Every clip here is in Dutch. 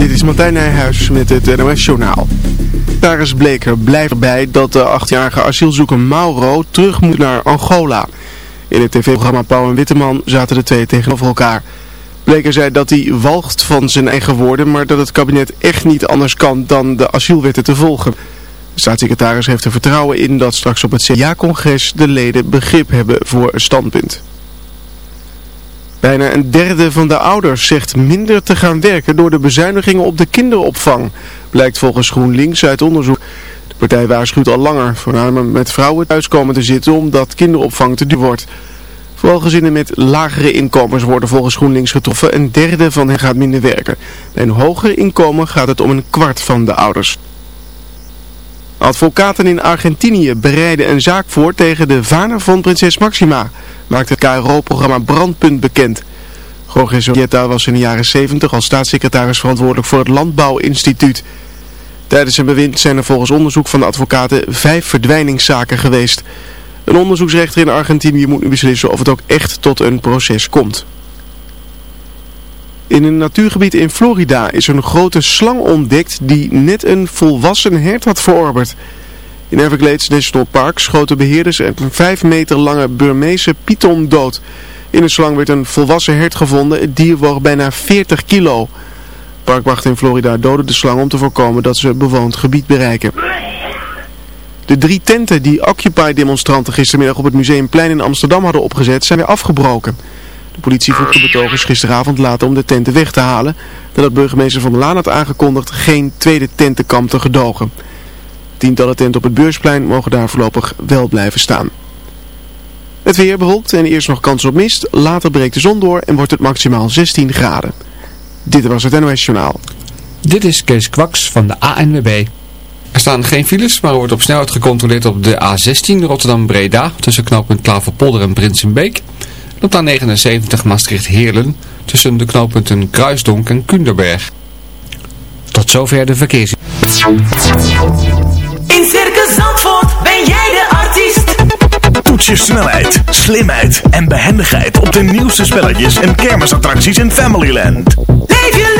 Dit is Martijn Nijhuis met het NOS Journaal. Taris Bleker blijft erbij dat de achtjarige asielzoeker Mauro terug moet naar Angola. In het tv-programma Pauw en Witteman zaten de twee tegenover elkaar. Bleker zei dat hij walgt van zijn eigen woorden, maar dat het kabinet echt niet anders kan dan de asielwetten te volgen. De staatssecretaris heeft er vertrouwen in dat straks op het CDA-congres de leden begrip hebben voor een standpunt. Bijna een derde van de ouders zegt minder te gaan werken door de bezuinigingen op de kinderopvang. Blijkt volgens GroenLinks uit onderzoek. De partij waarschuwt al langer voornamelijk met vrouwen thuis komen te zitten omdat kinderopvang te duur wordt. Vooral gezinnen met lagere inkomens worden volgens GroenLinks getroffen. Een derde van hen gaat minder werken. Bij een hoger inkomen gaat het om een kwart van de ouders. Advocaten in Argentinië bereiden een zaak voor tegen de vader van prinses Maxima, maakt het KRO-programma Brandpunt bekend. Jorge Sorrieta was in de jaren 70 als staatssecretaris verantwoordelijk voor het Landbouwinstituut. Tijdens zijn bewind zijn er volgens onderzoek van de advocaten vijf verdwijningszaken geweest. Een onderzoeksrechter in Argentinië moet nu beslissen of het ook echt tot een proces komt. In een natuurgebied in Florida is een grote slang ontdekt die net een volwassen hert had verorberd. In Everglades National Park schoten beheerders een 5 meter lange Burmeese python dood. In de slang werd een volwassen hert gevonden. Het dier woog bijna 40 kilo. Parkwachten in Florida doden de slang om te voorkomen dat ze bewoond gebied bereiken. De drie tenten die Occupy-demonstranten gistermiddag op het Museumplein in Amsterdam hadden opgezet zijn weer afgebroken. De politie vroeg de betogers gisteravond later om de tenten weg te halen, nadat burgemeester Van der Laan had aangekondigd geen tweede tentenkamp te gedogen. Tientallen tenten op het beursplein mogen daar voorlopig wel blijven staan. Het weer bewolkt en eerst nog kans op mist, later breekt de zon door en wordt het maximaal 16 graden. Dit was het NOS Journaal. Dit is Kees Kwaks van de ANWB. Er staan geen files, maar er wordt op snelheid gecontroleerd op de A16 Rotterdam-Breda tussen knooppunt Klaverpolder en Prinsenbeek. Op de A79 Maastricht-Heerlen tussen de knooppunten Kruisdonk en Kunderberg. Tot zover de verkeers. In Circus Zandvoort ben jij de artiest. Toets je snelheid, slimheid en behendigheid op de nieuwste spelletjes en kermisattracties in Familyland. Leef je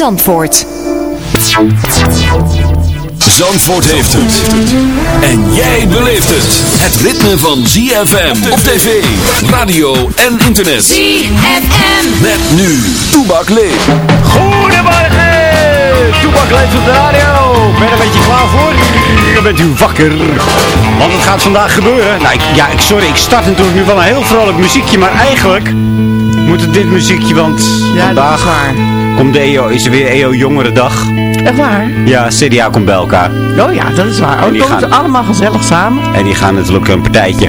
Zandvoort. Zandvoort heeft het. En jij beleeft het. Het ritme van ZFM op tv, radio en internet. ZFM. Met nu, Toebak leeft. Goedemorgen! Toepak leeft op de radio. Ben je er een beetje klaar voor? Dan bent u wakker. Want het gaat vandaag gebeuren. Nou, ik, ja, ik, sorry, ik start natuurlijk nu wel een heel vrolijk muziekje. Maar eigenlijk moet het dit muziekje, want vandaag komt de EO, is er weer EO Jongerendag. Echt waar? Ja, CDA komt bij elkaar. Oh ja, dat is waar. En Oh, die komen ze allemaal gezellig samen. En die gaan natuurlijk een partijtje,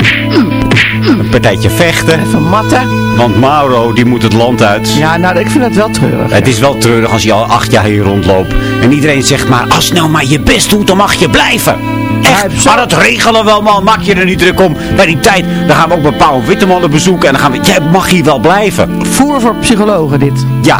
een partijtje vechten. Even matten. Want Mauro, die moet het land uit. Ja, nou, ik vind dat wel treurig. Het is wel treurig als je al acht jaar hier rondloopt. En iedereen zegt maar, als nou maar je best doet, dan mag je blijven. Echt, maar dat regelen we wel, man. Maak je er niet druk om. Bij die tijd, dan gaan we ook bij Paul Witteman bezoeken. En dan gaan we, jij mag hier wel blijven. Voer voor psychologen dit. Ja.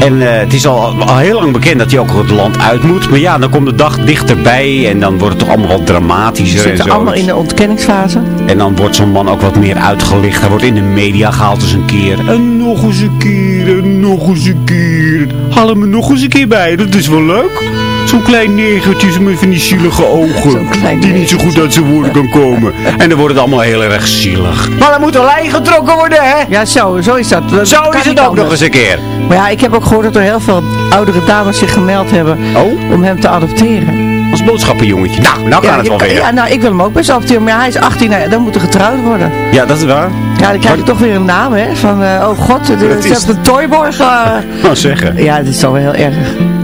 En eh, het is al, al heel lang bekend dat hij ook het land uit moet. Maar ja, dan komt de dag dichterbij en dan wordt het toch allemaal wat Ze dramatischer en zitten allemaal in de ontkenningsfase. En dan wordt zo'n man ook wat meer uitgelicht. Hij wordt in de media gehaald eens een keer. En nog eens een keer, en nog eens een keer. Haal hem er nog eens een keer bij, dat is wel leuk. Zo'n klein negertje met van die zielige ogen. Die niet zo goed uit zijn woorden kan komen. En dan wordt het allemaal heel erg zielig. Maar dan moet er lijn getrokken worden, hè? Ja, zo, zo is dat. Dat Zo kan is het ook anders. nog eens een keer. Maar ja, ik heb ook gehoord dat er heel veel oudere dames zich gemeld hebben Oh? om hem te adopteren. Als boodschappenjongetje. Nou, nou gaat ja, het wel weer. ja, nou, ik wil hem ook best adopteren, maar ja, hij is 18, nou, dan moet er getrouwd worden. Ja, dat is waar. Ja, dan krijg je toch weer een naam, hè? Van, eh, oh god, de, Dat ze is- hebben de Toyborg. eh. Nou zeggen. Ja, dit is toch wel heel erg.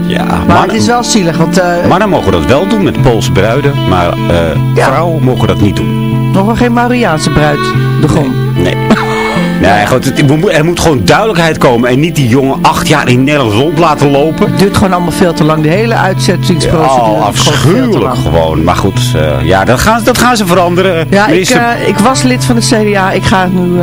Ja, Maar het is wel zielig, want eh mannen mogen dat wel doen met Poolse bruiden. Maar eh, Ja. vrouwen mogen dat niet doen. nog wel geen Mauriaanse bruid. De gom. Nee. Nee, goed, het- er moet gewoon duidelijkheid komen. En niet die jongen acht jaar in Nederland rond laten lopen. Het duurt gewoon allemaal veel te lang. De hele uitzettingsprocedure. Oh, afschuwelijk gewoon. Maar goed, eh, ja, dat gaan, ze- dat gaan ze veranderen. Ja, ik, ik was lid van de CDA. Ik ga het nu...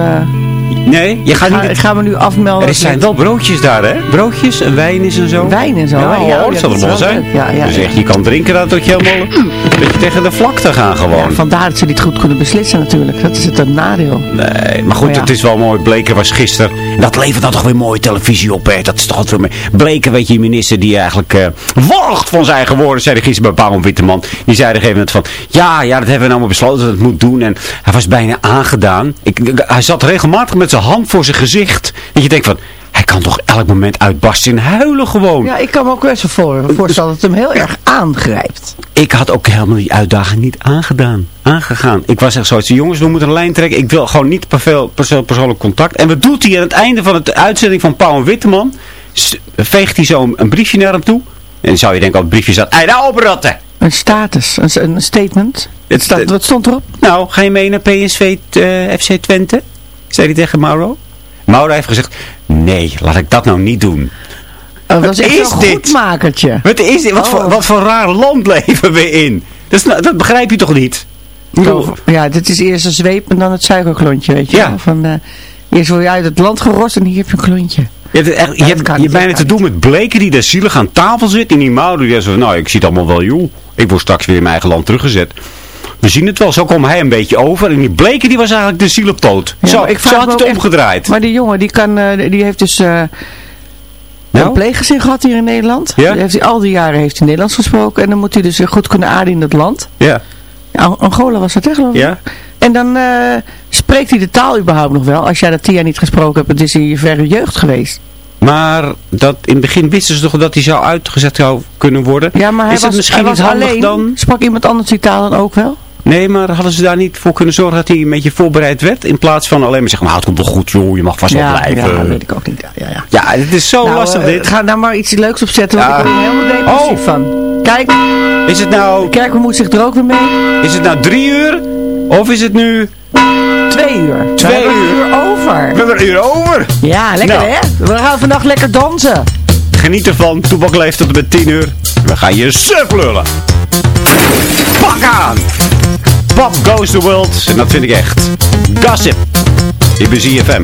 nee, je gaat ga, niet... ik ga me nu afmelden. Er zijn wel broodjes daar, hè? Broodjes en wijn is en zo. Wijn en zo. Ja, hè? hoor, dat zal er wel zijn. Ja, ja, dus ja. echt, je kan drinken dat tot je helemaal... dat je tegen de vlakte gaan gewoon. Ja, vandaar dat ze niet goed kunnen beslissen natuurlijk. Dat is het een nadeel. Nee, maar goed, Maar ja. het is wel mooi. Bleker was gisteren. Dat levert dan toch weer mooie televisie op, hè? Dat is toch altijd weer mee. Bleker, weet je, minister die eigenlijk eh walgt van zijn eigen woorden, zei hij gisteren bij Paul Witteman. Die zei op een gegeven moment van, ja, ja, dat hebben we nou maar besloten dat het moet doen. En hij was bijna aangedaan. Ik, hij zat regelmatig met zijn hand voor zijn gezicht. Dat je denkt van, kan toch elk moment uitbarsten in huilen gewoon. Ja, ik kan me ook best wel voor, voorstellen dat het hem heel erg aangrijpt. Ik had ook helemaal die uitdaging niet aangedaan. Aangegaan. Ik was echt zoiets. Jongens, we moeten een lijn trekken. Ik wil gewoon niet persoonlijk contact. En wat doet hij aan het einde van de uitzending van Pauw en Witteman? Veegt hij zo een, een briefje naar hem toe. En zou je denken, oh, het briefje staat. Ei, nou oprotten! Een status, een, een statement. Het sta- wat stond erop? Nou, ga je mee naar PSV eh, FC Twente? Zei hij tegen Mauro. Mauro heeft gezegd, nee, laat ik dat nou niet doen. Oh, dat is echt is dit? goedmakertje. Wat is dit? Wat, Oh. voor, wat voor raar land leven we in? Dat, is nou- dat begrijp je toch niet? Bedoel, Oh, Ja, dit is eerst een zweep en dan het suikerklontje, weet je Ja. wel. Van, eh, eerst word je uit het land gerost en hier heb je een klontje. Je hebt, echt, je hebt bijna te doen met Bleken die daar zielig aan tafel zit. En die Mauro die zegt, nou ik zie het allemaal wel joh. Ik word straks weer in mijn eigen land teruggezet. We zien het wel, zo kwam hij een beetje over. En die Bleken die was eigenlijk de zielepoot. Ja, zo, maar ik zo had het echt- omgedraaid. Maar die jongen, die, kan, eh, die heeft dus eh, Nou? een pleeggezin gehad hier in Nederland. Ja? Die heeft hij, al die jaren heeft hij Nederlands gesproken. En dan moet hij dus goed kunnen aarden in het land. Ja. Ja, Angola was dat, hè, geloof ik? Ja? En dan eh, spreekt hij de taal überhaupt nog wel. Als jij dat tien jaar niet gesproken hebt, het is in je verre jeugd geweest. Maar dat, in het begin wisten ze toch dat hij zou uitgezet zou kunnen worden. Ja, maar hij is was, misschien hij was alleen. dan? Sprak iemand anders die taal dan ook wel? Nee, maar hadden ze daar niet voor kunnen zorgen dat hij een beetje voorbereid werd? In plaats van alleen maar zeggen, nou het komt wel goed joh, je mag vast wel blijven. ja, dat weet ik ook niet. Ja, ja. Ja, het is zo Nou, lastig eh, dit. Ga daar maar iets leuks op zetten, want ik word er helemaal depressief Oh. van. Kijk, Is het nou, de kerk bemoeit zich er ook weer mee. is het nou drie uur? Of is het nu... Twee uur. Twee We hebben uur. een uur over. We hebben er een uur over. Ja, lekker Nou. hè? We gaan vandaag lekker dansen. Geniet ervan. Toebak leeft tot en met 10 uur. We gaan je suf lullen. Pak aan. Pop goes the world. En dat vind ik echt. Gossip. Hier bij ZFM.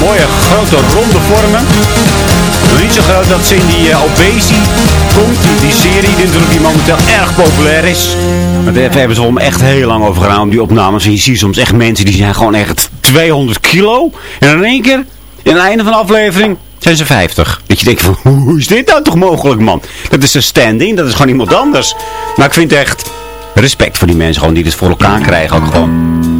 Mooie grote ronde vormen. Niet zo groot dat ze in die uh, komt. Die, serie die natuurlijk die momenteel erg populair is. Maar daar hebben ze om echt heel lang over gedaan om die opnames. En je ziet soms echt mensen die zijn gewoon echt 200 kilo. En in één keer, in het einde van de aflevering, zijn ze 50. Dat je denkt van, hoe is dit nou toch mogelijk man? Dat is een stand-in, dat is gewoon iemand anders. Maar ik vind echt respect voor die mensen gewoon die dit voor elkaar krijgen ook gewoon.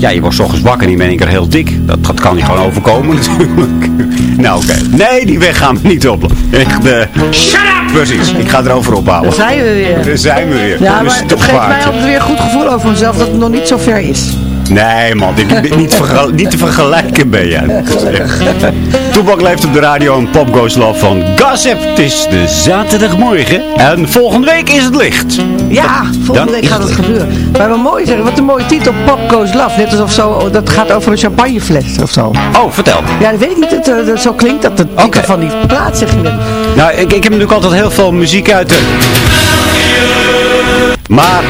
Ja, je wordt ochtends wakker en die ben ik er heel dik. Dat, dat kan je gewoon overkomen natuurlijk. nou oké. Nee, die weg gaan we niet op. Echt, eh Shut up! Precies, ik ga erover ophouden. Daar zijn we weer. Daar zijn we weer. Ja, maar toch het geeft mij altijd weer een goed gevoel over mezelf dat het nog niet zo ver is. Nee man, dit, dit- niet, niet te vergelijken ben je. Toebak leeft op de radio en Pop Goes Love van Gossip. Het is de zaterdagmorgen en volgende week is het licht. Ja, Dan volgende week gaat het het- gebeuren. Maar wat mooi zeggen, wat een mooie titel, Pop Goes Love. Net alsof zo, dat gaat over een champagnefles of zo. Oh, vertel. Ja, dat weet ik niet. Het, eh, dat zo klinkt dat de titel van die plaat, zeg je net. Nou, ik, ik heb natuurlijk altijd heel veel muziek uit de... Maar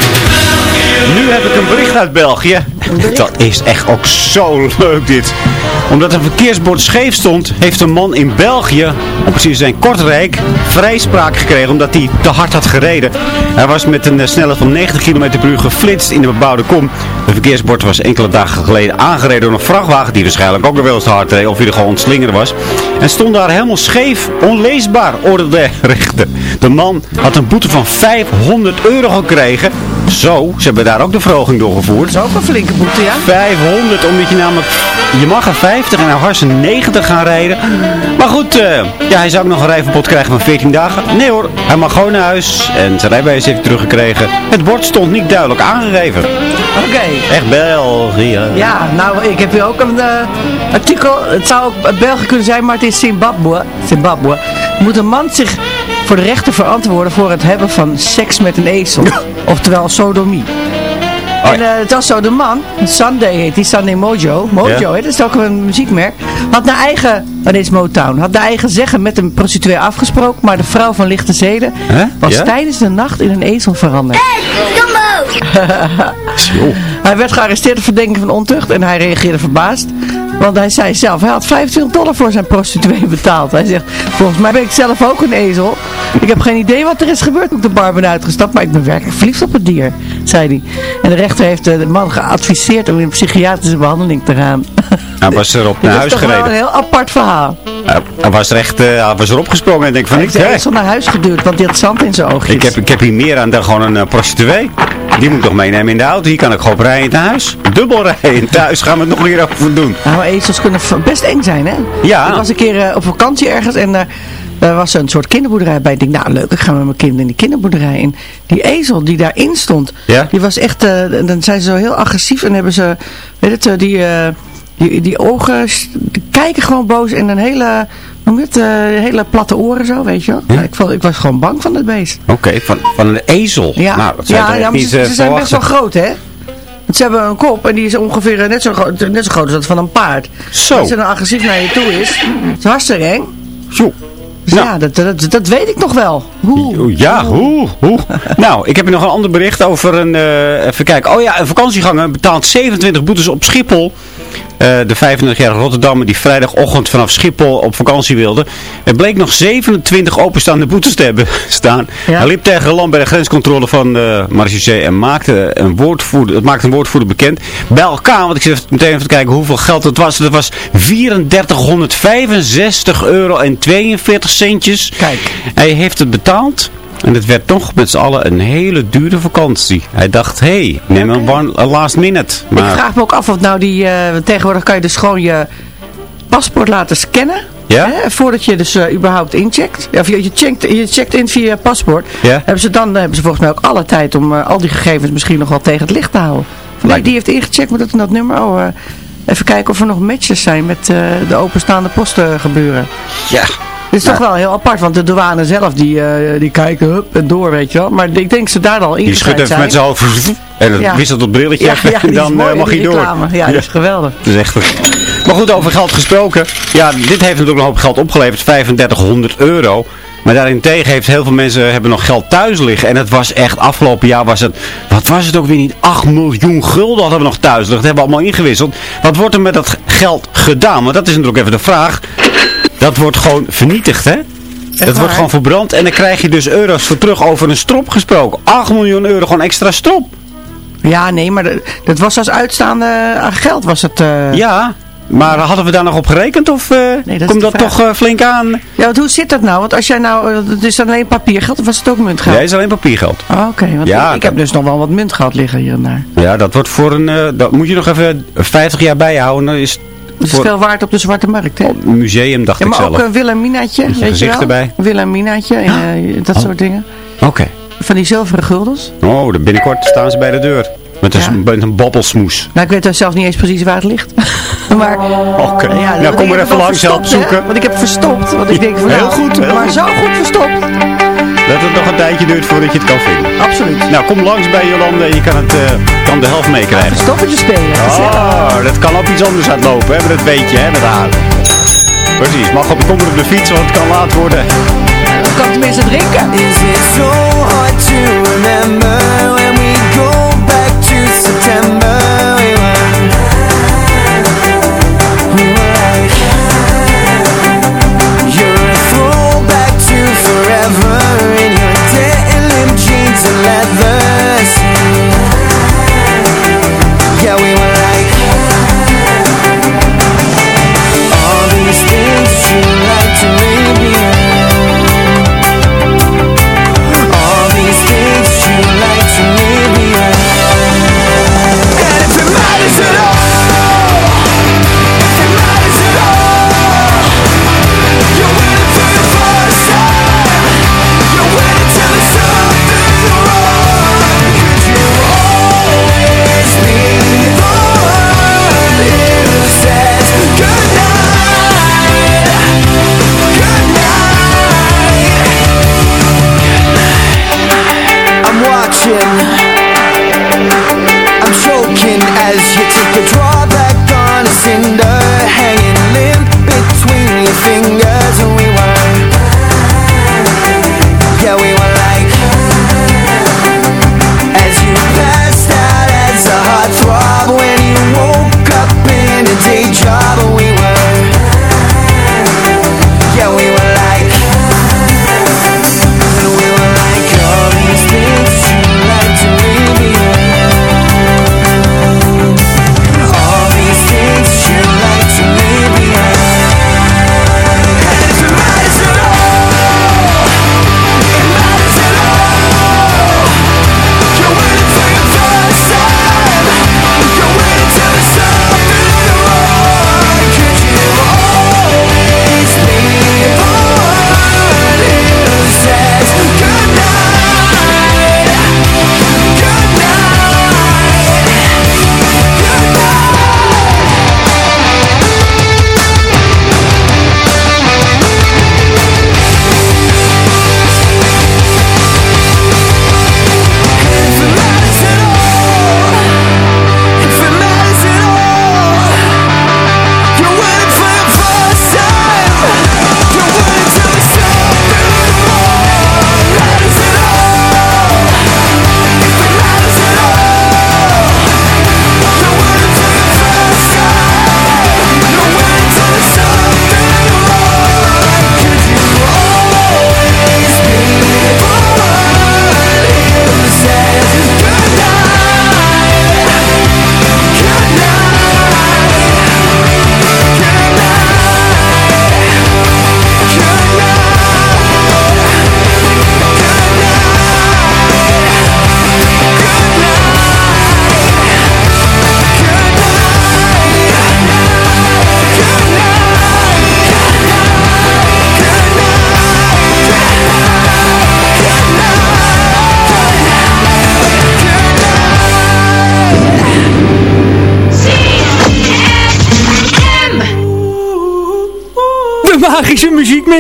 nu heb ik een bericht uit België. Dat is echt ook zo leuk dit. Omdat een verkeersbord scheef stond, heeft een man in België, om precies zijn Kortrijk, vrijspraak gekregen omdat hij te hard had gereden. Hij was met een eh, snelheid van 90 km per uur geflitst in de bebouwde kom. Het verkeersbord was enkele dagen geleden aangereden door een vrachtwagen die waarschijnlijk ook nog wel eens te hard reed of hij er gewoon ontslingeren was. En stond daar helemaal scheef, onleesbaar, oordeelde de rechter. De man had een boete van 500 euro gekregen. Zo, ze hebben daar ook de verhoging doorgevoerd. Dat is ook een flinke boete, ja. 500, omdat je namelijk, je mag er 50 en er 90 gaan rijden. Maar goed, eh, ja, hij zou ook nog een rijverbod krijgen van 14 dagen. Nee hoor, hij mag gewoon naar huis en zijn rijbewijs heeft hij teruggekregen. Het bord stond niet duidelijk aangegeven. Oké. Echt België. Ja, nou, ik heb hier ook een eh, artikel. Het zou ook België kunnen zijn, maar het is Zimbabwe. Zimbabwe. Moet een man zich voor de rechter verantwoorden voor het hebben van seks met een ezel. Oftewel sodomie. Oh, En eh, het was zo, de man, Sunday heet die, Sunday Mojo, Mojo, Ja. hè, dat is ook een muziekmerk, had naar eigen, dat is Motown, had naar eigen zeggen met een prostituee afgesproken, maar de vrouw van lichte zeden was Ja? tijdens de nacht in een ezel veranderd. Joh. Hij werd gearresteerd op verdenking van ontucht en hij reageerde verbaasd. Want hij zei zelf, hij had 25 dollar voor zijn prostituee betaald. Hij zegt, volgens mij ben ik zelf ook een ezel. Ik heb geen idee wat er is gebeurd toen ik de bar ben uitgestapt, maar ik ben werkelijk verliefd op het dier, zei hij. En de rechter heeft de man geadviseerd om in een psychiatrische behandeling te gaan. Hij was erop naar dat huis is toch wel een gereden. heel apart verhaal. Hij- Hij was er echt, hij was erop gesprongen en denk van Hij ik, de hè, ezel naar huis geduwd, want die had zand in zijn oogjes. ik, heb, ik heb hier meer aan dan gewoon een eh, prostituee. Die moet ik toch meenemen in de auto. Hier kan ik gewoon rijden naar huis. Dubbel rijden. Thuis gaan we het nog weer over doen. Nou, ezels kunnen best eng zijn, hè? Ja. Ik was een keer eh, op vakantie ergens en daar daar was een soort kinderboerderij bij. Ik denk, nou leuk, ik ga met mijn kinderen in die kinderboerderij. En die ezel die daarin stond, Ja? die was echt, eh, dan zijn ze zo heel agressief en hebben ze, weet het, eh, die, eh, die, die ogen die kijken gewoon boos en een hele, noem het, eh, hele platte oren zo, weet je wel. Ja? Ik, ik was gewoon bang van het beest. Oké, van, van een ezel. Ja, Nou, dat ja, ja maar niet ze, eh, ze zijn best wel groot, hè? Want ze hebben een kop en die is ongeveer eh, net zo, groot, net zo groot als dat van een paard. Zo. Als ze dan agressief naar je toe is, is hartstikke eng. Zo. Dus Nou. ja, dat, dat, dat weet ik nog wel. Hoe? Ja, hoe, hoe. nou, ik heb nog een ander bericht over een, even kijken. Oh ja, een vakantieganger betaalt 27 boetes op Schiphol. Eh, de 35-jarige Rotterdammer die vrijdagochtend vanaf Schiphol op vakantie wilde. Er bleek nog 27 openstaande boetes te hebben staan. Ja. Hij liep tegen land bij de grenscontrole van uh, Marseillais en maakte een woordvoerder, het maakte een woordvoerder bekend. Bij elkaar, want ik zit meteen even te kijken hoeveel geld het was. Dat was 3465 euro en 42 centjes. Kijk. Hij heeft het betaald. En het werd toch met z'n allen een hele dure vakantie. Hij dacht, hé, hey, neem een, one, last minute. Ik Maar, vraag me ook af of nou die, eh, tegenwoordig kan je dus gewoon je paspoort laten scannen. Ja? Hè, voordat je dus eh, überhaupt incheckt. Ja, Of je, je, checkt, je checkt in via je paspoort. Ja. Hebben ze dan hebben ze volgens mij ook alle tijd om eh, al die gegevens misschien nog wel tegen het licht te houden. Van, nee, die heeft ingecheckt met dat en dat nummer. Oh, eh, even kijken of er nog matches zijn met eh, de openstaande posten gebeuren. ja, is toch wel heel apart, want de douane zelf, die, eh, die kijken hup en door, weet je wel. Maar ik denk ze daar al die ingeschreven schudt even zijn. met zijn hoofd. En het wisselt het brilletje ja, en die dan mooi, eh, mag die hij door. Ja, dat is geweldig. Dat is echt... Maar goed, over geld gesproken. Ja, dit heeft natuurlijk een hoop geld opgeleverd. 3500 euro. Maar daarentegen heeft heel veel mensen hebben nog geld thuis liggen. En het was echt, afgelopen jaar was het, wat was het ook weer niet? 8 miljoen gulden hadden we nog thuis liggen. Dat hebben we allemaal ingewisseld. Wat wordt er met dat geld gedaan? Want dat is natuurlijk even de vraag. Dat wordt gewoon vernietigd, hè? Dat wordt gewoon verbrand en dan krijg je dus euro's voor terug over een strop gesproken. 8 miljoen euro gewoon extra strop. Ja, nee, maar dat, dat was als uitstaande aan geld was het... eh, Ja, maar hadden we daar nog op gerekend of eh, Nee, dat is komt dat vraag. toch eh, flink aan? Ja, want hoe zit dat nou? Want als jij nou, eh, het is alleen papiergeld of was het ook muntgeld? Nee, is alleen papiergeld. Oh, Oké, want Ja, ik, heb dus nog wel wat muntgeld liggen hier en daar. Ja, dat wordt voor een, eh, dat moet je nog even 50 jaar bijhouden. Dan is het Het is veel waard op de zwarte markt, hè? een museum, dacht Ja, ik maar zelf. ook een Wilhelminaatje, weet je gezicht wel? erbij. Wilhelminaatje en eh, dat Oh. soort dingen. Oké. Van die zilveren guldens. Oh, dan binnenkort staan ze bij de deur. Met een, Ja. met een babbelsmoes. Nou, ik weet dus zelf niet eens precies waar het ligt. maar, Oké. ja, nou, kom maar heb even langs helpen hè? zoeken. Want ik heb verstopt. Want ik denk van, Heel nou, goed, heel maar goed. zo goed verstopt. Dat het nog een tijdje duurt voordat je het kan vinden. Absoluut. Nou, kom langs bij Jolande en je kan, het, eh, kan de helft meekrijgen. Stoppetje spelen. Oh, dat kan op iets anders uitlopen, hè? Maar dat weet je, hè, met haar. Precies, mag op, kom op de fiets, want het kan laat worden. Ik kan tenminste drinken. Is it so hard to remember when we go back to September?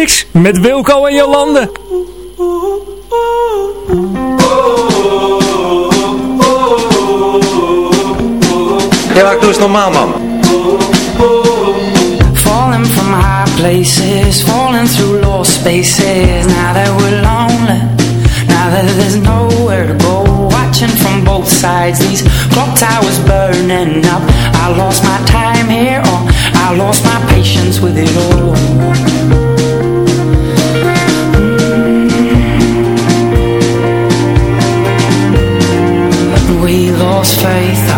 Muziekmix met Wilco en Jolande. Ja, maar doe eens normaal, man. Falling from high places, falling through lost spaces. Now that we're lonely, now that there's nowhere to go. Watching from both sides, these clock towers burning up. I lost my time here, or I lost my patience with it all. Lost faith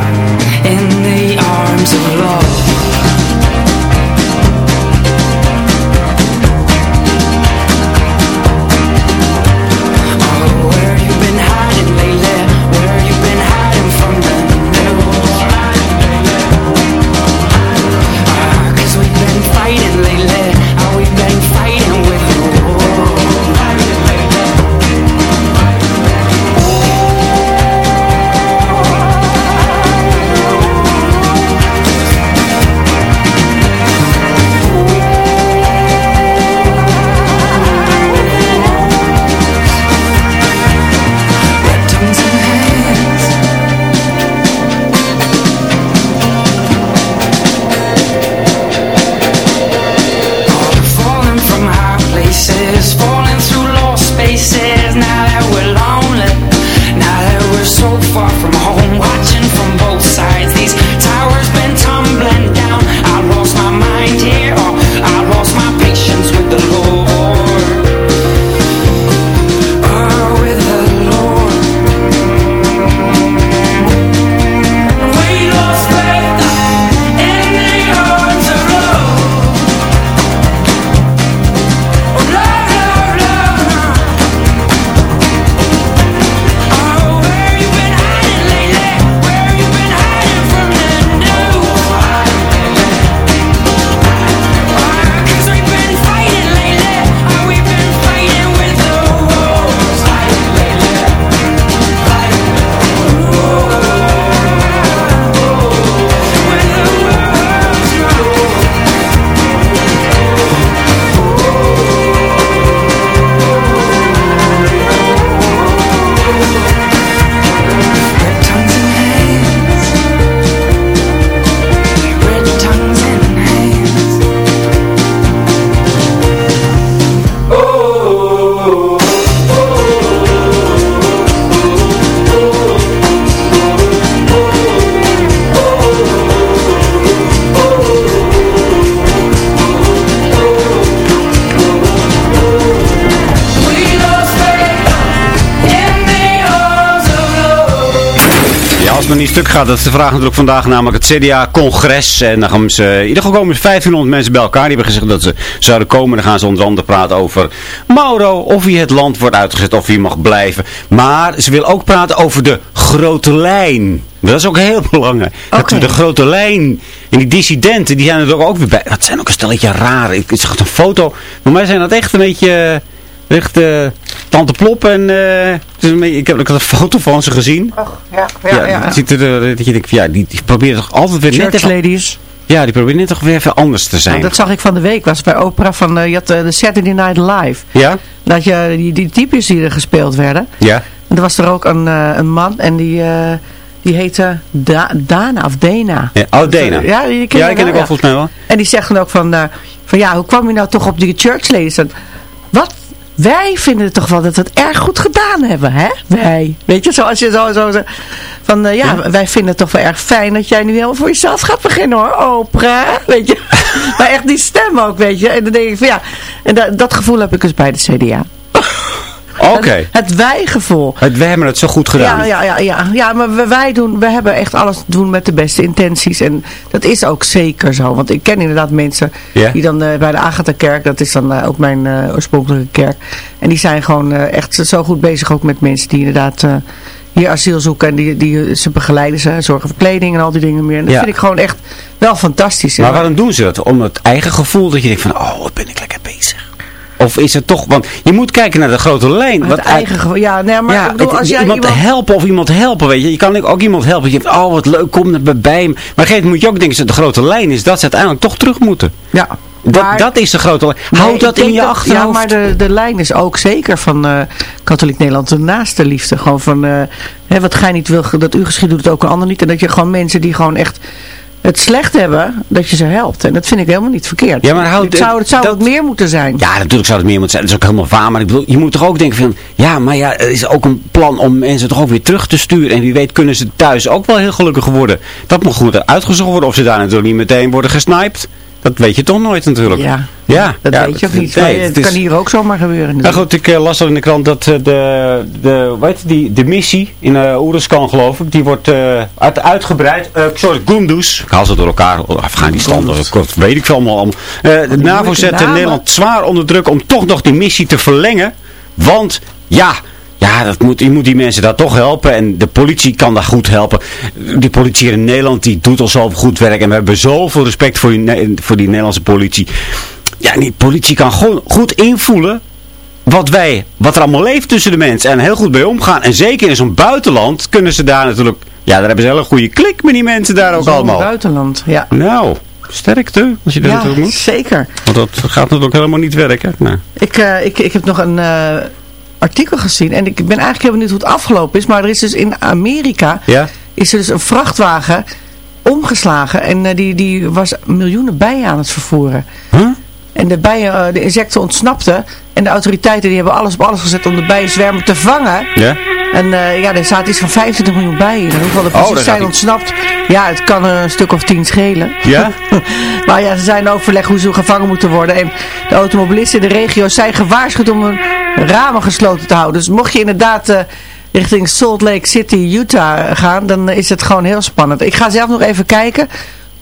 stuk gaat, dat is de vraag natuurlijk vandaag namelijk het CDA-congres. En dan gaan ze, in ieder geval komen 1500 mensen bij elkaar. Die hebben gezegd dat ze zouden komen. Dan gaan ze onder andere praten over Mauro, of hij het land wordt uitgezet, of hij mag blijven. Maar ze wil ook praten over de grote lijn. Dat is ook heel belangrijk. Dat we de grote lijn en die dissidenten, die zijn er ook weer bij. Dat zijn ook een stelletje raar. Ik, ik zag een foto. Voor mij zijn dat echt een beetje... Echt eh, Tante Plop en... eh, het is een beetje- ik heb ook een foto van ze gezien. Ja, ja, ja. het ziet er, eh, dat je denkt, ja, die, die proberen toch altijd weer net Church ladies. Ja, die proberen net toch weer even anders te zijn. Nou, dat zag ik van de week. Was bij opera van, eh, je had de Saturday Night Live. Ja? Dat je die, die types die er gespeeld werden. Ja. En er was er ook een, eh, een man en die, eh, die heette Da- Dana of Dana. ja. Oh, Dana. Ja, die ken ja, die ken ik wel ja. volgens mij wel. En die zegt dan ook van, eh, van ja, hoe kwam je nou toch op die church ladies? Wat? Wij vinden het toch wel dat we het erg goed gedaan hebben, hè? Wij. Weet je, zoals je zo, zo, van, eh, ja, wij vinden het toch wel erg fijn dat jij nu helemaal voor jezelf gaat beginnen, hoor. Oprah, weet je. maar echt die stem ook, weet je. En dan denk ik van, ja, en dat, dat gevoel heb ik dus bij de CDA. Oké. Het, het wij-gevoel. Het- We hebben het zo goed gedaan. Ja, ja, ja, ja. ja maar we- wij doen, we hebben echt alles doen met de beste intenties. En dat is ook zeker zo. Want ik ken inderdaad mensen die dan eh, bij de Agatha-kerk, dat is dan eh, ook mijn eh, oorspronkelijke kerk. En die zijn gewoon echt zo goed bezig ook met mensen die inderdaad hier asiel zoeken. En die, die ze begeleiden ze, zorgen voor kleding en al die dingen meer. En dat Ja. vind ik gewoon echt wel fantastisch. Maar waarom doen ze dat? Om het eigen gevoel dat je denkt van, oh, wat ben ik lekker bezig. Of is het toch, want je moet kijken naar de grote lijn. Het wat eigen. Ja, nee, maar ja, ik bedoel, het- als jij iemand, iemand... helpen of iemand helpen, weet je. Je kan ook iemand helpen. Je denkt, oh wat leuk, kom er bij me. Maar moment moet je ook denken, dat de grote lijn is dat ze uiteindelijk toch terug moeten. Ja, Dat, maar- dat is de grote lijn. Houd dat in je achterhoofd. Ja, maar de, de lijn is ook zeker van eh, katholiek Nederland de naaste liefde. Gewoon van, eh, hè, wat gij niet wil, dat u geschiet doet het ook een ander niet. En dat je gewoon mensen die gewoon echt het slecht hebben, dat je ze helpt. En dat vind ik helemaal niet verkeerd. Ja, maar houd- het zou, het zou wat meer moeten zijn. Ja, natuurlijk zou het meer moeten zijn. Dat is ook helemaal waar. Maar ik bedoel, je moet toch ook denken van... Ja, maar ja, er is ook een plan om mensen toch ook weer terug te sturen. En wie weet kunnen ze thuis ook wel heel gelukkig worden. Dat moet goed uitgezocht worden. Of ze daar natuurlijk niet meteen worden gesniped. Dat weet je toch nooit natuurlijk. Ja, ja dat ja, weet je ook niet. nee, het het kan is- hier ook zomaar gebeuren. Nou goed, ik eh, las al in de krant dat eh, de, de, weet je, die, de missie in uh, Oeruzkan geloof ik, die wordt eh, uit, uitgebreid. Eh, sorry, Kunduz. Ik haal ze door elkaar. Afghanistan, dat dat weet ik veel allemaal. Eh, de NAVO zet. Nederland zwaar onder druk om toch nog die missie te verlengen. Want, ja... Ja, dat moet, je moet die mensen daar toch helpen. En de politie kan daar goed helpen. Die politie hier in Nederland die doet al zoveel goed werk. En we hebben zoveel respect voor die, voor die Nederlandse politie. Ja, die politie kan gewoon goed invoelen wat wij, wat er allemaal leeft tussen de mensen. En heel goed bij omgaan. En zeker in zo'n buitenland kunnen ze daar natuurlijk... Ja, daar hebben ze een hele goede klik met die mensen daar ook allemaal. buitenland, ja. Nou, sterkte als je dat Ja, natuurlijk moet. zeker. Want dat gaat natuurlijk helemaal niet werken. Nou. Ik, eh, ik, ik heb nog een eh, artikel gezien en ik ben eigenlijk heel benieuwd hoe het afgelopen is. Maar er is dus in Amerika Ja? is er dus een vrachtwagen omgeslagen en eh, die, die was miljoenen bijen aan het vervoeren. Huh? En de bijen, eh, de insecten ontsnapten en de autoriteiten die hebben alles op alles gezet om de bijenzwermen te vangen. Ja? En eh, ja, er zaten iets van 25 miljoen bijen in. Hoeveel er Oh, daar precies gaat zijn ontsnapt, ja, het kan een stuk of tien schelen. Ja? maar ja, ze zijn overleg hoe ze gevangen moeten worden. En de automobilisten in de regio zijn gewaarschuwd om hun ramen gesloten te houden. Dus mocht je inderdaad eh, richting Salt Lake City, Utah gaan, dan is het gewoon heel spannend. Ik ga zelf nog even kijken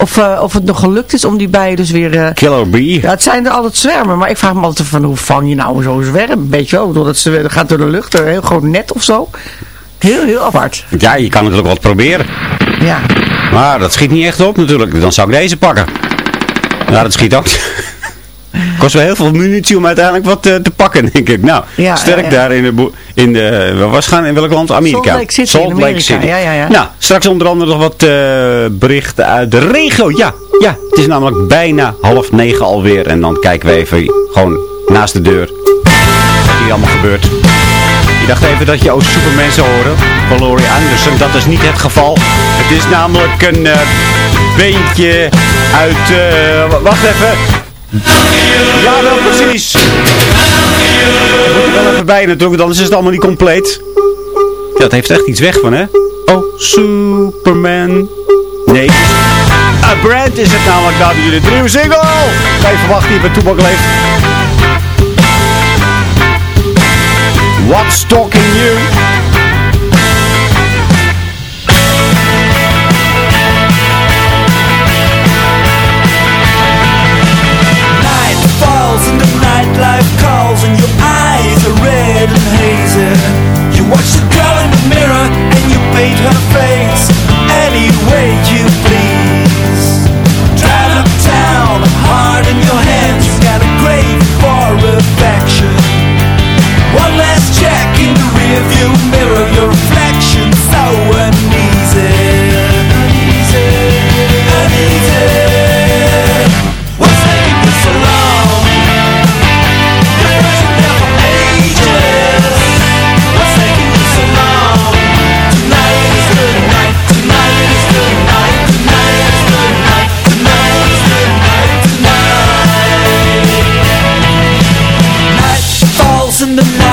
of, eh, of het nog gelukt is om die bijen dus weer... eh, Killer bee. ja, het zijn er altijd zwermen, maar ik vraag me altijd van hoe vang je nou zo'n zwerm? Weet je wel, doordat ze gaat door de lucht, een heel groot net of zo. Heel, heel apart. Ja, je kan natuurlijk wat proberen. Ja. Maar dat schiet niet echt op natuurlijk. Dan zou ik deze pakken. Ja, dat schiet ook. Kost wel heel veel munitie om uiteindelijk wat eh, te pakken, denk ik. Nou, Ja, sterk ja, daar in de... In de was gaan, in welk land? Amerika. Salt Lake City in Amerika, ja, ja, ja. Nou, straks onder andere nog wat eh, berichten uit de regio. Ja, ja, het is namelijk bijna half negen alweer. En dan kijken we even gewoon naast de deur. Wat hier allemaal gebeurt. Je dacht even dat je ook Superman zou horen. Valorie Anderson, dat is niet het geval. Het is namelijk een eh, beentje uit... wacht even. Ja, wel precies. Ik moet er wel even bij natuurlijk, anders is het allemaal niet compleet. Ja, dat heeft echt iets weg van, hè? Oh, Superman. Nee. A Brand is het namelijk, dames heren. De nieuwe single. Ga je verwachten hier bij Toebak leeft. What's Talking You?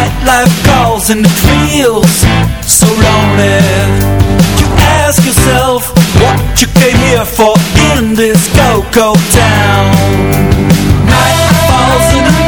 Nightlife calls and it feels so lonely. You ask yourself what you came here for in this go-go town. Night falls and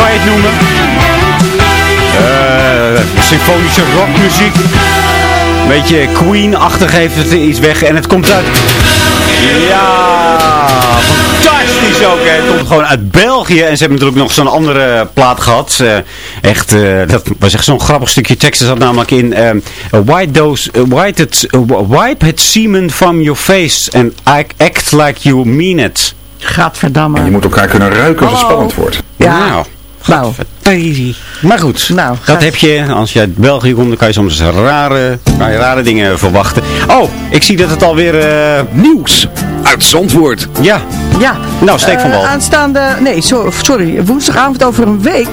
kan je het noemen. Eh, symfonische rockmuziek. Een beetje Queen-achtig heeft het iets weg. En het komt uit... Ja, fantastisch ook. Hè. Het komt gewoon uit België. En ze hebben natuurlijk nog zo'n andere plaat gehad. Eh, echt, eh, dat was echt zo'n grappig stukje tekst. Er zat namelijk in... wipe, those, wipe, it, wipe it semen from your face and act like you mean it. Gadverdamme. Je moet elkaar kunnen ruiken als het Hallo. spannend wordt. Ja. Nou, Nou, Maar goed, Nou, dat heb je. Als je uit België komt, dan kan je soms rare, kan je rare dingen verwachten. Oh, ik zie dat het alweer eh, Nieuws uit Zandvoort. Ja, ja. nou steek van Eh, wal. aanstaande, nee, so- sorry, woensdagavond over een week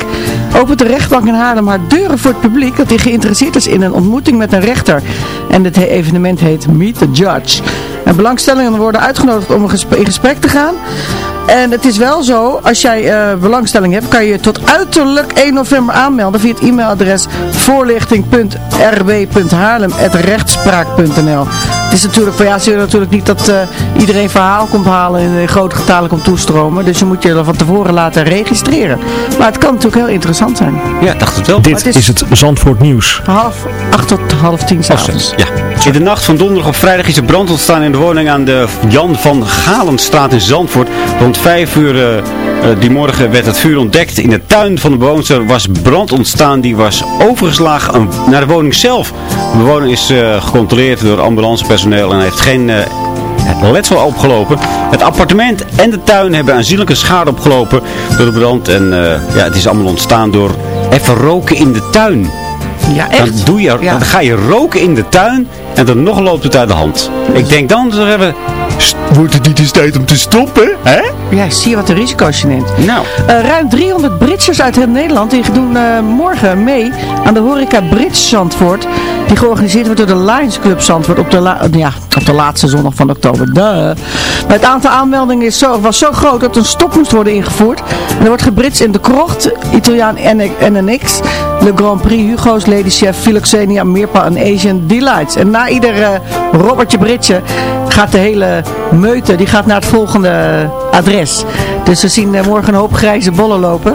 opent de rechtbank in Haarlem haar deuren voor het publiek dat die geïnteresseerd is in een ontmoeting met een rechter. En het he- evenement heet Meet the Judge. En belangstellingen worden uitgenodigd om in gesprek te gaan. En het is wel zo, als jij eh, belangstelling hebt, kan je je tot uiterlijk 1 november aanmelden via het e-mailadres voorlichting.rw.haarlem.rechtspraak.nl Het is natuurlijk, van ja, ze willen natuurlijk niet dat eh, iedereen verhaal komt halen en in grote getalen komt toestromen. Dus je moet je er van tevoren laten registreren. Maar het kan natuurlijk heel interessant zijn. Ja, dacht het wel. Dit het is- is het Zandvoort nieuws. Half acht tot half tien s'avonds. Ja. In de nacht van donderdag op vrijdag is er brand ontstaan in de woning aan de Jan van Galenstraat in Zandvoort. Rond vijf uur eh, eh, die morgen werd het vuur ontdekt. In de tuin van de bewoner was brand ontstaan. Die was overgeslagen naar de woning zelf. De bewoner is eh, gecontroleerd door ambulancepersoneel en heeft geen... eh, letsel opgelopen. Het appartement en de tuin hebben aanzienlijke schade opgelopen door de brand. En eh, ja, het is allemaal ontstaan door even roken in de tuin. Ja, Dan, echt. doe je, Ja. dan ga je roken in de tuin en dan nog loopt het uit de hand. Ik denk dan dat we hebben... Wordt het niet eens tijd om te stoppen? Hè? Ja, zie je wat de risico's je neemt. Nou, Eh, ruim 300 Britsers uit heel Nederland die doen eh, morgen mee aan de Horeca Brits Zandvoort. Die georganiseerd wordt door de Lions Club Zandvoort op de, la- ja, op de laatste zondag van oktober. Duh. Maar het aantal aanmeldingen is zo, was zo groot dat een stop moest worden ingevoerd. En er wordt gebritst in de krocht, Italiaan NNX, Le Grand Prix, Hugo's, Lady Chef, Philoxenia, Mirpa en Asian Delights. En na ieder eh, Robertje Britje gaat de hele meute die gaat naar het volgende adres. Dus we zien eh, morgen een hoop grijze bollen lopen.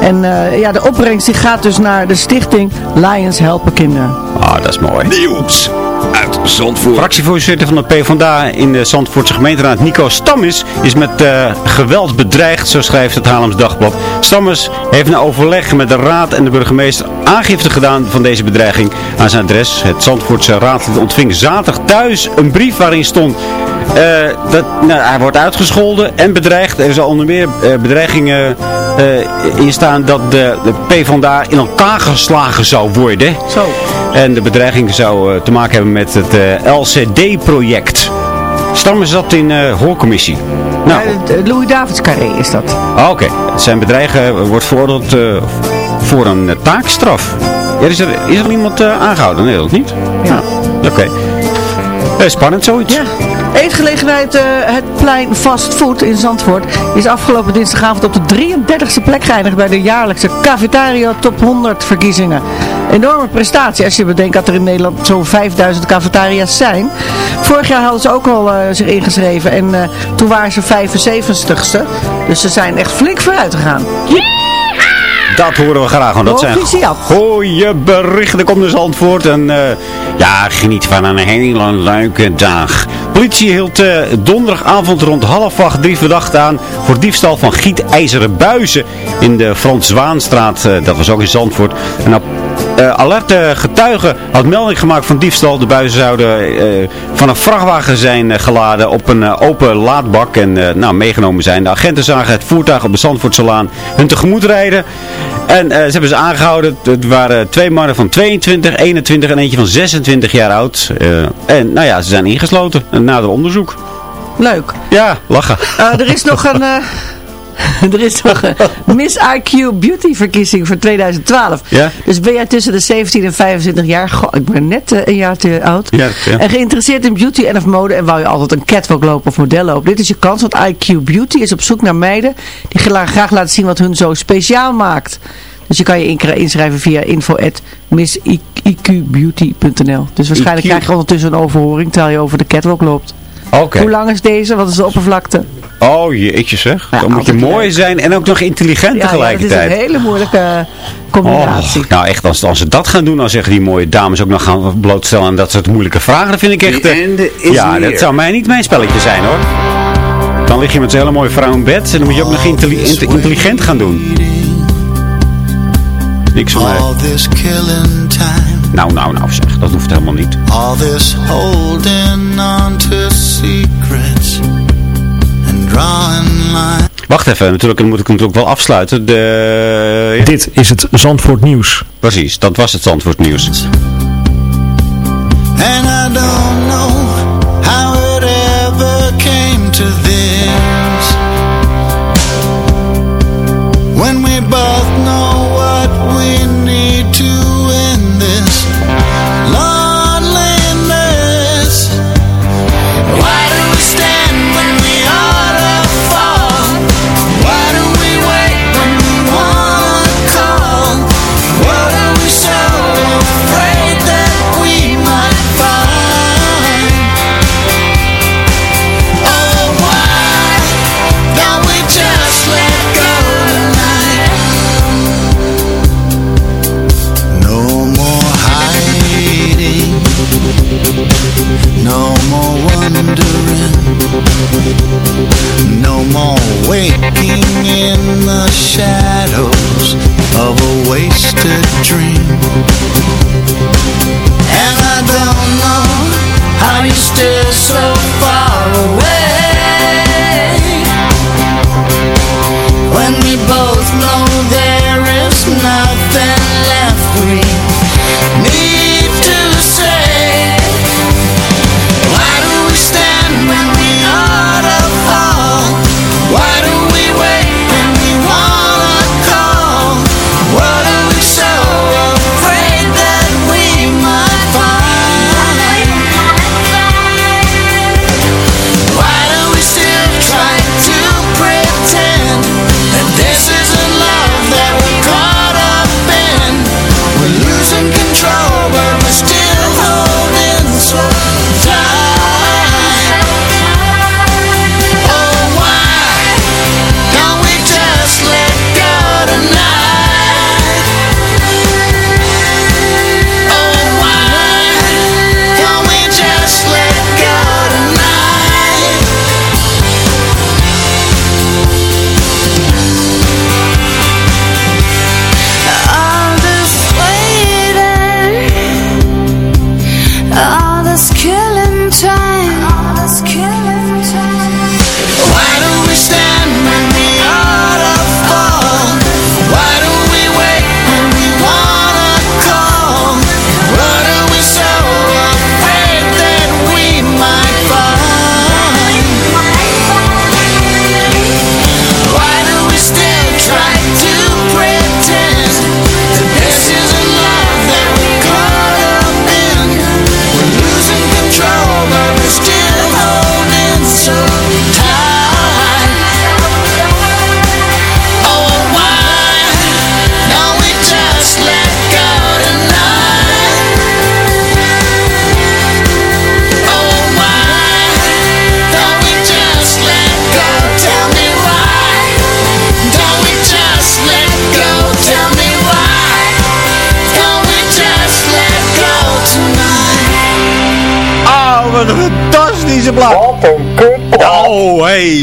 En eh, ja, de opbrengst die gaat dus naar de stichting Lions Helpen Kinderen. ah, dat is mooi. Nieuws Zandvoort. Fractievoorzitter van de PvdA in de Zandvoortse gemeenteraad, Nico Stammes, is met eh, geweld bedreigd, zo schrijft het Haarlems Dagblad. Stammes heeft na overleg met de raad en de burgemeester aangifte gedaan van deze bedreiging aan zijn adres. Het Zandvoortse raadlid ontving zaterdag thuis een brief waarin stond eh, dat nou, hij wordt uitgescholden en bedreigd. Er zal onder meer eh, bedreigingen eh, in staan dat de, de PvdA in elkaar geslagen zou worden. Zo. En de bedreiging zou te maken hebben met het LCD-project. Stammen zat in hoorcommissie. Nou, Louis Davids Carré is dat. ah, oké. Zijn bedreigen wordt veroordeeld voor een taakstraf. Ja, is, er, is er iemand eh, aangehouden? Nee, dat niet. Ja. Oké. Eh, spannend zoiets. Ja. Eetgelegenheid eh, Het Plein Fast Food in Zandvoort is afgelopen dinsdagavond op de 33e plek geëindigd bij de jaarlijkse Cafetaria Top 100 verkiezingen. Enorme prestatie als je bedenkt dat er in Nederland zo'n 5000 cafetaria's zijn. Vorig jaar hadden ze ook al eh, zich ingeschreven en eh, toen waren ze 75ste. Dus ze zijn echt flink vooruit gegaan. Dat horen we graag. Want dat zijn goeie berichten. Er komt dus antwoord. En eh, ja, geniet van een hele leuke dag. Politie hield eh, donderdagavond rond half acht drie verdachten aan voor diefstal van gietijzeren buizen in de Frans Zwaanstraat. Eh, dat was ook in Zandvoort. En eh, alerte getuige had melding gemaakt van diefstal. De buizen zouden eh, van een vrachtwagen zijn eh, geladen op een open laadbak en nou, meegenomen zijn. De agenten zagen het voertuig op de Zandvoortselaan hun tegemoet rijden. En ze hebben ze aangehouden. Het waren twee mannen van 22, 21 en eentje van 26 jaar oud. En nou ja, ze zijn ingesloten. Een nader onderzoek. Leuk. Ja, lachen. Er is nog een... eh, er is nog een Miss IQ Beauty verkiezing voor 2012. Ja? Dus ben jij tussen de 17 en 25 jaar, goh, ik ben net eh, een jaar te oud. Ja, ja. En geïnteresseerd in beauty en of mode en wou je altijd een catwalk lopen of model lopen. Dit is je kans, want IQ Beauty is op zoek naar meiden die graag laten zien wat hun zo speciaal maakt. Dus je kan je inschrijven via info.missiqbeauty.nl Dus waarschijnlijk IQ. krijg je ondertussen een overhoring terwijl je over de catwalk loopt. Oké. Hoe lang is deze? Wat is de oppervlakte? Oh jeetje zeg. Ja, Dan moet je mooi leuk. zijn en ook nog intelligent Ja, ja, dat is tegelijkertijd. een hele moeilijke combinatie. Oh, nou echt, als, als ze dat gaan doen, dan zeggen die mooie dames ook nog gaan blootstellen aan dat soort moeilijke vragen, dat vind ik echt... eh, ja, dat zou mij niet mijn spelletje zijn hoor. Dan lig je met zo'n hele mooie vrouw in bed en dan moet je ook nog intelli- inte- intelligent gaan doen. Niks van mij. All this killing time, Nou, nou, nou zeg, dat hoeft helemaal niet. all this holding on to secrets and drawing lines. Wacht even, natuurlijk, dan moet ik hem natuurlijk wel afsluiten. De... ja, Dit is het Zandvoort Nieuws. Precies, dat was het Zandvoort nieuws. And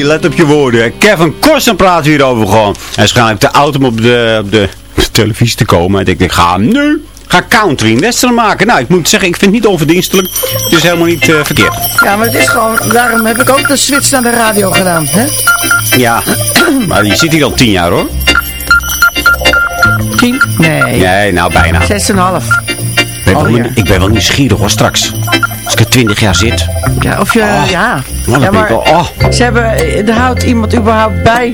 Let op je woorden. Kevin Korsen praat hierover gewoon. Hij is waarschijnlijk te oud om op de, op de televisie te komen. En ik denk, ga nu, ga country in western maken. Nou, ik moet zeggen, ik vind het niet onverdienstelijk. Het is helemaal niet eh, verkeerd. Ja, maar het is gewoon, daarom heb ik ook de switch naar de radio gedaan. Hè? Ja, maar je zit hier al tien jaar hoor. Tien? Nee. Nee, nou bijna. Zes en een half. Ik ben, wel, ja. ik ben wel nieuwsgierig hoor, straks. Als ik er twintig jaar zit. Ja, of je, Oh, ja. Ja wel, oh. Ze hebben, er houdt iemand überhaupt bij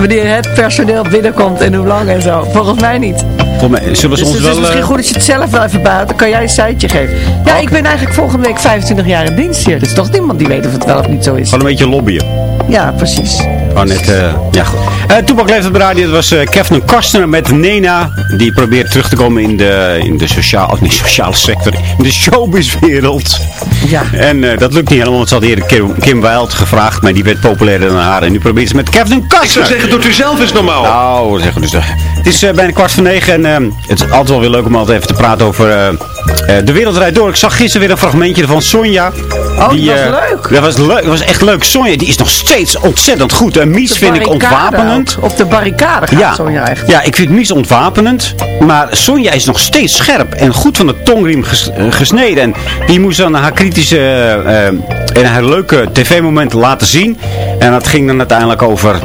wanneer het personeel binnenkomt en hoe lang en zo. Volgens mij niet. Volgens mij zullen ze Dus ons het wel... is misschien eh, goed als je het zelf wel even buiten. Dan kan jij een seitje geven. Ja, ik ben eigenlijk volgende week 25 jaar in dienst hier. Dus toch niemand die weet of het wel of niet zo is. Gewoon een beetje lobbyen. Ja, precies. Oh, net, eh, ja goed. Eh Toepak leeft op de radio. Dat was eh, Kevin Costner met Nena. Die probeert terug te komen in de, in de sociaal, of niet sociale sector. In de showbizwereld. Ja. En eh, dat lukt niet helemaal. Want ze had eerder Kim, Kim Wilde gevraagd. Maar die werd populairder dan haar. En nu probeert ze met Kevin Costner. Ik zou zeggen, doet u zelf eens normaal. Nou, we zeggen dus. eh, het is eh, bijna kwart voor negen en eh, het is altijd wel weer leuk om altijd even te praten over eh, eh, de wereld rijdt door. Ik zag gisteren weer een fragmentje van Sonja. Oh, dat was eh, leuk. Dat was leuk. Dat was echt leuk. Sonja, die is nog steeds ontzettend goed. En Mies vind ik ontwapenend. Op de barricade gaat Ja, Sonja echt. ja, ik vind Mies ontwapenend. Maar Sonja is nog steeds scherp en goed van de tongriem ges- eh, gesneden. En die moest dan haar kritische eh, eh, en haar leuke tv-momenten laten zien. En dat ging dan uiteindelijk over...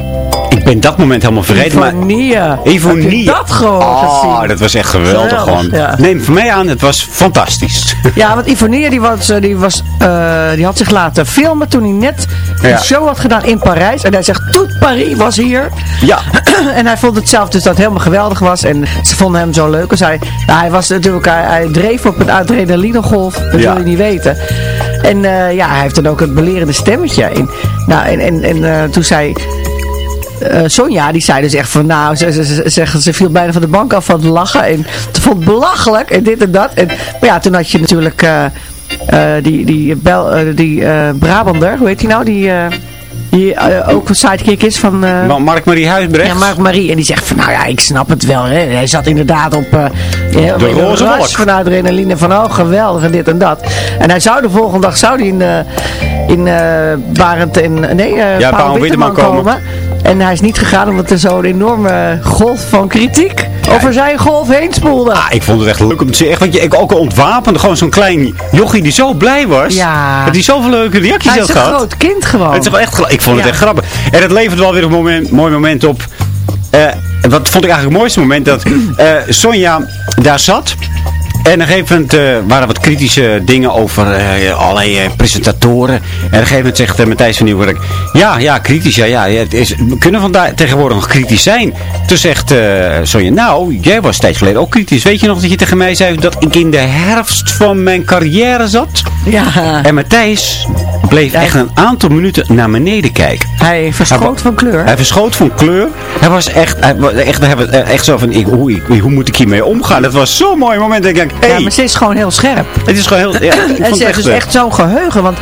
Ik ben dat moment helemaal vergeten. maar Ivonia. Ivonie. Dat gewoon oh, gezien? dat was echt geweldig, gewoon. ja. Neem van mij aan, het was fantastisch. Ja, want Ivonia die, was, eh, die, was, eh, die had zich laten filmen toen hij net Ja. een show had gedaan in Parijs. En hij zegt, Toet Paris was hier. ja. en hij vond het zelf dus dat het helemaal geweldig was. En ze vonden hem zo leuk. Dus hij, nou, hij was natuurlijk, hij, hij dreef op een adrenalinegolf. Dat Ja. wil je niet weten. En eh, ja, hij heeft dan ook het belerende stemmetje in. Nou, en, en, en toen zei... eh, Sonja, die zei dus echt van, nou, ze, ze, ze, ze, ze viel bijna van de bank af van het lachen. En ze vond het belachelijk en dit en dat. En, maar ja, toen had je natuurlijk eh, eh, die, die, Bel, die Brabander, hoe heet die nou? Die, die ook een sidekick is van... Mark-Marie Huisbrecht. ja, Mark Marie. En die zegt van, nou ja, ik snap het wel. Hè. Hij zat inderdaad op De in roze wolk. van adrenaline. Van, oh, geweldig en dit en dat. En hij zou de volgende dag zou die in, in Barend en nee, Ja, Paul Witteman Witteman komen. En hij is niet gegaan omdat er zo'n enorme golf van kritiek over zijn golf heen spoelde. Ah, ik vond het echt leuk om te zien. Echt, want je, ik ook een ontwapende, gewoon zo'n klein jochie die zo blij was. Ja. Dat hij zoveel leuke reacties hij had is een gehad. groot kind gewoon. Het is wel echt, ik vond het Ja. echt grappig. En het levert wel weer een moment, mooi moment op. Eh, wat vond ik eigenlijk het mooiste moment? Dat eh, Sonja daar zat. En op een gegeven moment eh, waren wat kritische dingen over eh, allerlei eh, presentatoren. En op een gegeven moment zegt Matthijs van Nieuwkerk... Ja, ja, kritisch. Ja, ja, het is, we kunnen vandaag tegenwoordig nog kritisch zijn. Toen zegt Sonja... Nou, jij was een tijd geleden ook kritisch. Weet je nog dat je tegen mij zei dat ik in de herfst van mijn carrière zat? Ja, En Matthijs bleef Ja. echt een aantal minuten naar beneden kijken. hij verschoot van kleur. Hij verschoot van kleur. Hij was echt, hij, echt, hij was echt zo van, ik, hoe, hoe moet ik hiermee omgaan? Dat was zo'n mooi moment. Ik denk, hey, Ja, maar ze is gewoon heel scherp. het is gewoon heel... Ja, En het ze heeft dus echt zo'n geheugen. Want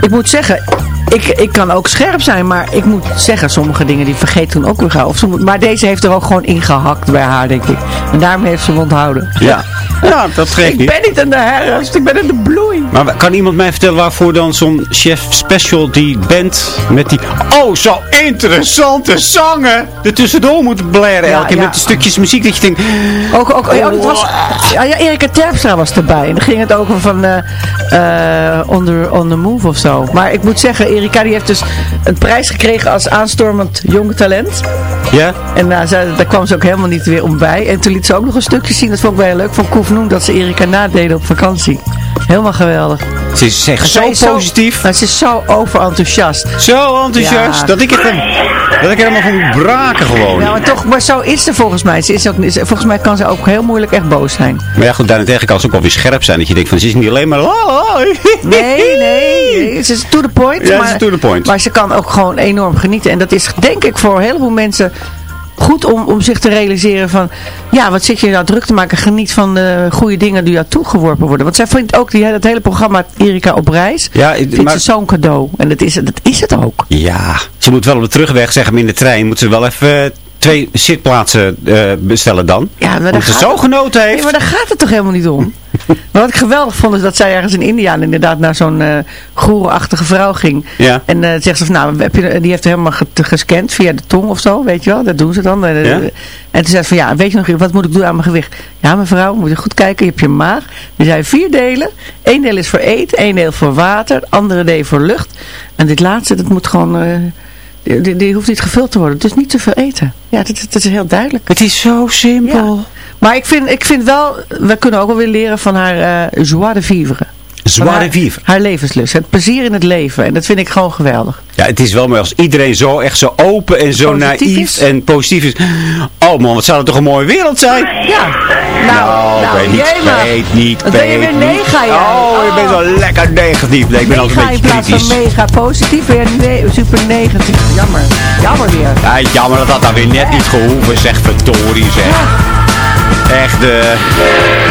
ik moet zeggen, ik, ik kan ook scherp zijn. Maar ik moet zeggen, sommige dingen die vergeet toen ook weer gauw. Of ze moet- Maar deze heeft er ook gewoon ingehakt bij haar, denk ik. En daarom heeft ze hem onthouden. Ja. ja, dat geeft Ik niet. ben niet in de herfst, ik ben in de bloei. Maar kan iemand mij vertellen waarvoor dan zo'n chef special die band met die... Oh, zo interessante zangen er tussendoor moet blaren Ja, elke keer ja. met stukjes muziek dat je denkt... Ook, ook, ja, dat was, ja, ja, Erika Terpstra was erbij. En dan ging het over van eh eh, on, the, on the Move of zo. Maar ik moet zeggen, Erika die heeft dus een prijs gekregen als aanstormend jong talent. Ja? En nou, ze, daar kwam ze ook helemaal niet weer om bij. En toen liet ze ook nog een stukje zien, dat vond ik wel heel leuk, van Koef Noem, dat ze Erika nadeden op vakantie. Helemaal geweldig. Ze is echt zo is positief. ze is zo overenthousiast. Zo enthousiast Ja. dat ik het hem, dat ik helemaal van moet braken gewoon. Ja, maar toch, maar zo is ze volgens mij. Ze is ook, volgens mij kan ze ook heel moeilijk echt boos zijn. Maar ja, goed, daarentegen kan ze ook wel weer scherp zijn. Dat je denkt van, ze is niet alleen maar... Nee, nee, nee, ze is to the point. Ja, maar, ze is to the point. Maar ze kan ook gewoon enorm genieten. En dat is denk ik voor een heleboel mensen goed om, om zich te realiseren van... Ja, wat zit je nou druk te maken? Geniet van de goede dingen die jou toegeworpen worden. Want zij vindt ook die, dat hele programma Erika op reis... Ja, ik- vindt maar- ze zo'n cadeau. En dat is, dat is het ook. Ja, ze moet wel op de terugweg, zeg maar in de trein, moet ze wel even eh, twee zitplaatsen eh, bestellen dan. Ja, maar Omdat ze zo het- genoten heeft. Nee, maar daar gaat het toch helemaal niet om? Maar wat ik geweldig vond is dat zij ergens in India inderdaad naar zo'n goerenachtige vrouw ging. Ja. En eh zegt ze van, nou, heb je, die heeft helemaal ge- gescand via de tong of zo, weet je wel. Dat doen ze dan. Ja. En toen zei ze van, ja, weet je nog, wat moet ik doen aan mijn gewicht? Ja, mevrouw, moet je goed kijken, je hebt je maag. Er zijn vier delen. Eén deel is voor eten, één deel voor water, andere deel voor lucht. En dit laatste, dat moet gewoon... die, die, hoeft niet gevuld te worden. Dus niet te veel eten. Ja, dat, dat is heel duidelijk. Het is zo simpel. Ja. Maar ik vind, ik vind wel, we kunnen ook wel weer leren van haar eh joie de vivre. Zware haar, vivre. Haar levenslust. Het plezier in het leven. En dat vind ik gewoon geweldig. Ja, het is wel mooi als iedereen zo echt zo open en zo Positief naïef is. en positief is. Oh man, wat zou het toch een mooie wereld zijn? Ja. Nou, nou, weet niet, weet niet, Wat ben je weet weer mega, jij? Oh, je bent wel lekker negatief. Nee, ik ben altijd een in beetje plaats van kritisch. mega positief, weer ne super negatief. Jammer. Jammer weer. Ja, jammer dat dat dan weer net niet gehoeven, zeg verdorie zeg. Echt, de,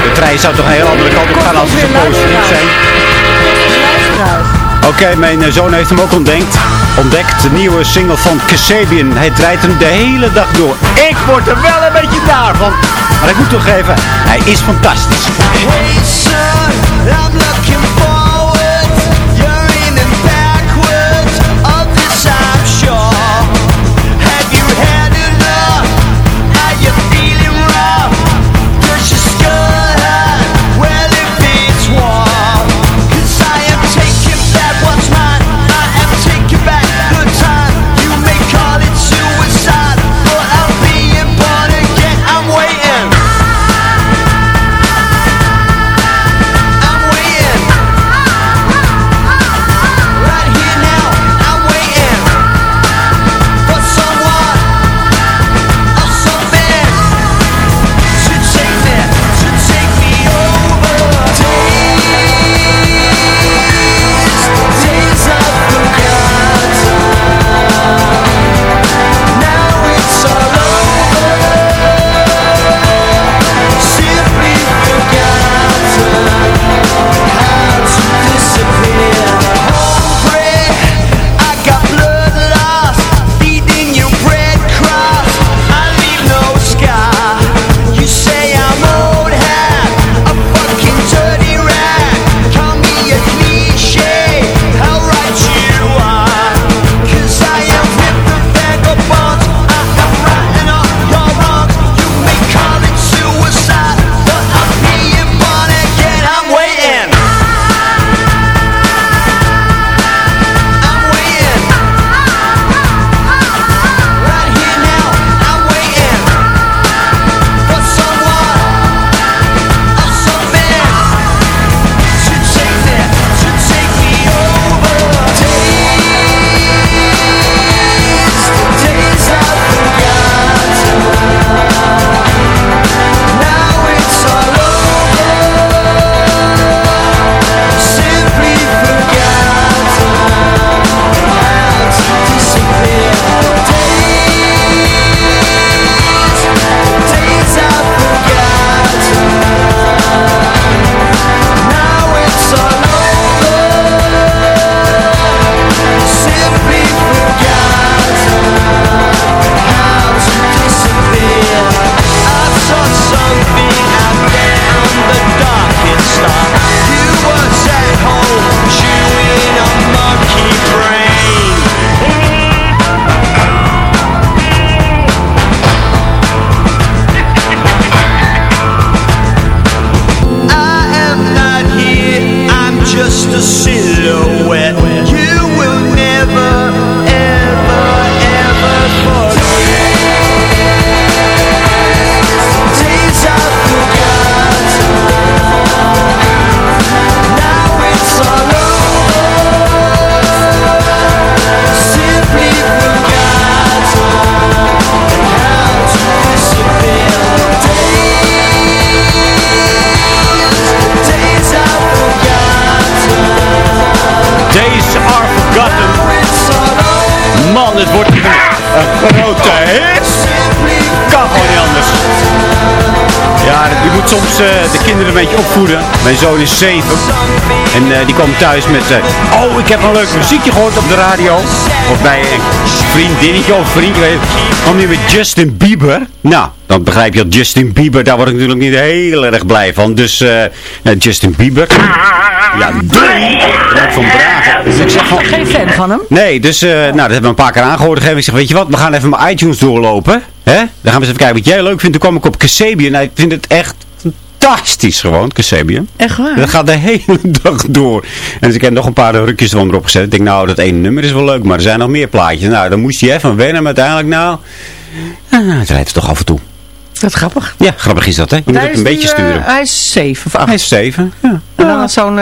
de trein zou toch een heel andere kant op gaan als het zo positief zijn. Oké, mijn zoon heeft hem ook ontdekt. Ontdekt, de nieuwe single van Kasabian. Hij draait hem de hele dag door. Ik word er wel een beetje naar van. Maar ik moet toegeven, hij is fantastisch. Hey son, I'm looking forward. Het wordt een grote hit. Kan gewoon niet anders. Ja, je moet soms eh, de kinderen een beetje opvoeden. Mijn zoon is 7. En eh, die komt thuis met... eh, oh, ik heb een leuk muziekje gehoord op de radio. Of bij een vriendinnetje of vriendje. Kwam nu met Justin Bieber. Nou, dan begrijp je dat Justin Bieber... Daar word ik natuurlijk niet heel erg blij van. Dus Justin Bieber... Ja! Wat van. Dus ik zeg van... Geen fan van hem. Nee, dus eh, nou, dat hebben we een paar keer aangehoord. Ik zeg, weet je wat, we gaan even mijn iTunes doorlopen. Hè? Dan gaan we eens even kijken wat jij leuk vindt. Toen kwam ik op Kasabian. Nou, ik vind het echt fantastisch gewoon, Kasabian. Echt waar? Dat gaat de hele dag door. En dus ik heb nog een paar rukjes ervan erop gezet. Ik denk, nou, dat ene nummer is wel leuk, maar er zijn nog meer plaatjes. Nou, dan moest je even wennen, maar uiteindelijk, nou... Ah, het rijdt er toch af en toe. Dat is grappig. Ja, grappig is dat, hè? Je moet het een beetje eh, sturen. hij is zeven of acht. Hij is zeven, ja. En dan had zo'n...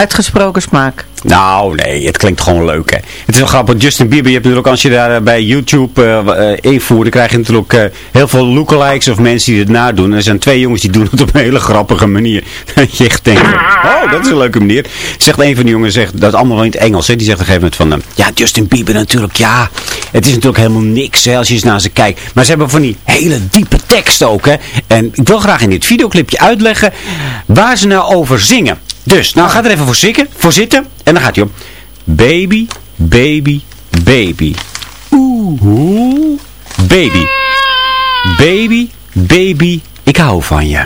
uitgesproken smaak. Nou, nee, het klinkt gewoon leuk, hè. Het is wel grappig. Justin Bieber, je hebt natuurlijk, als je daar eh, bij YouTube eh, eh, invoert, dan krijg je natuurlijk heel veel lookalikes of mensen die het nadoen. En er zijn twee jongens die doen het op een hele grappige manier. Dat je echt oh, dat is een leuke manier. Zegt een van de jongens, zegt, dat allemaal wel in het Engels, hè. Die zegt op een gegeven moment van, ja, Justin Bieber natuurlijk, ja. Het is natuurlijk helemaal niks, hè, als je eens naar ze kijkt. Maar ze hebben van die hele diepe tekst ook, hè. En ik wil graag in dit videoclipje uitleggen waar ze nou over zingen. Dus, nou ga er even voor zitten, voor zitten. En dan gaat hij op. Baby, baby, baby. Oeh, oeh, baby. Baby, baby, ik hou van je.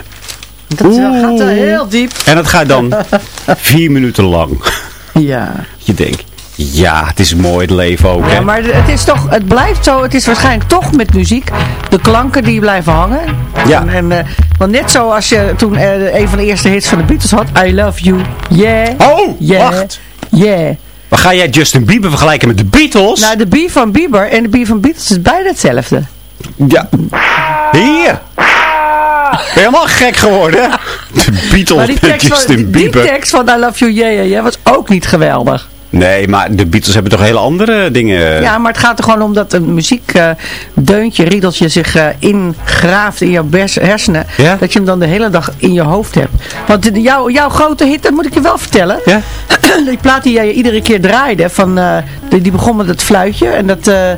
Dat wel- gaat wel heel diep. En dat gaat dan vier minuten lang. Ja. Je denkt, ja, het is mooi het leven ook, hè. Ja, maar het is toch, het blijft zo, het is waarschijnlijk toch met muziek, de klanken die blijven hangen. Ja. En, en, eh, want net zoals je toen eh, een van de eerste hits van de Beatles had, I love you, yeah, Oh, yeah, wacht. yeah. Maar ga jij Justin Bieber vergelijken met de Beatles? Nou, de B van Bieber en de B van Beatles is bijna hetzelfde. Ja. Hier. Ben je helemaal gek geworden? De Beatles met tekst, Justin van, die Bieber. tekst van I love you, yeah, yeah, yeah was ook niet geweldig. Nee, maar de Beatles hebben toch hele andere dingen. Ja, maar het gaat er gewoon om dat een muziekdeuntje, riedeltje zich eh, ingraaft in jouw hersenen. Ja? Dat je hem dan de hele dag in je hoofd hebt. Want jouw, grote hit, dat moet ik je wel vertellen. Ja? Die plaat die jij iedere keer draaide, van, eh, die, die begon met het fluitje. En dat eh, eh,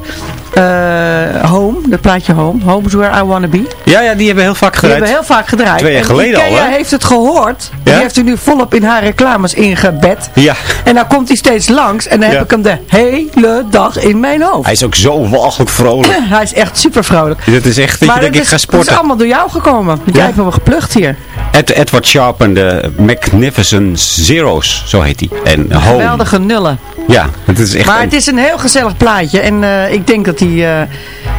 Home, dat plaatje Home. Home is where I wanna be. Ja, ja, die hebben heel vaak Die gedraaid. hebben we heel vaak gedraaid. Twee jaar En geleden al, hè? heeft het gehoord. Die Ja? heeft er nu volop in haar reclames ingebed. Ja. En dan komt hij steeds langs. En dan Ja. heb ik hem de hele dag in mijn hoofd. Hij is ook zo walgelijk vrolijk. Hij is echt super vrolijk. Dat is echt dat je Maar denkt, ik ga is, dat is sporten. allemaal door jou gekomen. Jij hebt hem geplukt hier. Ed, Edward Sharp en de Magnificent Zeros, zo heet hij. En Home. Geweldige nullen. Ja, het is echt... Maar een- het is een heel gezellig plaatje. En eh, ik denk dat die... eh,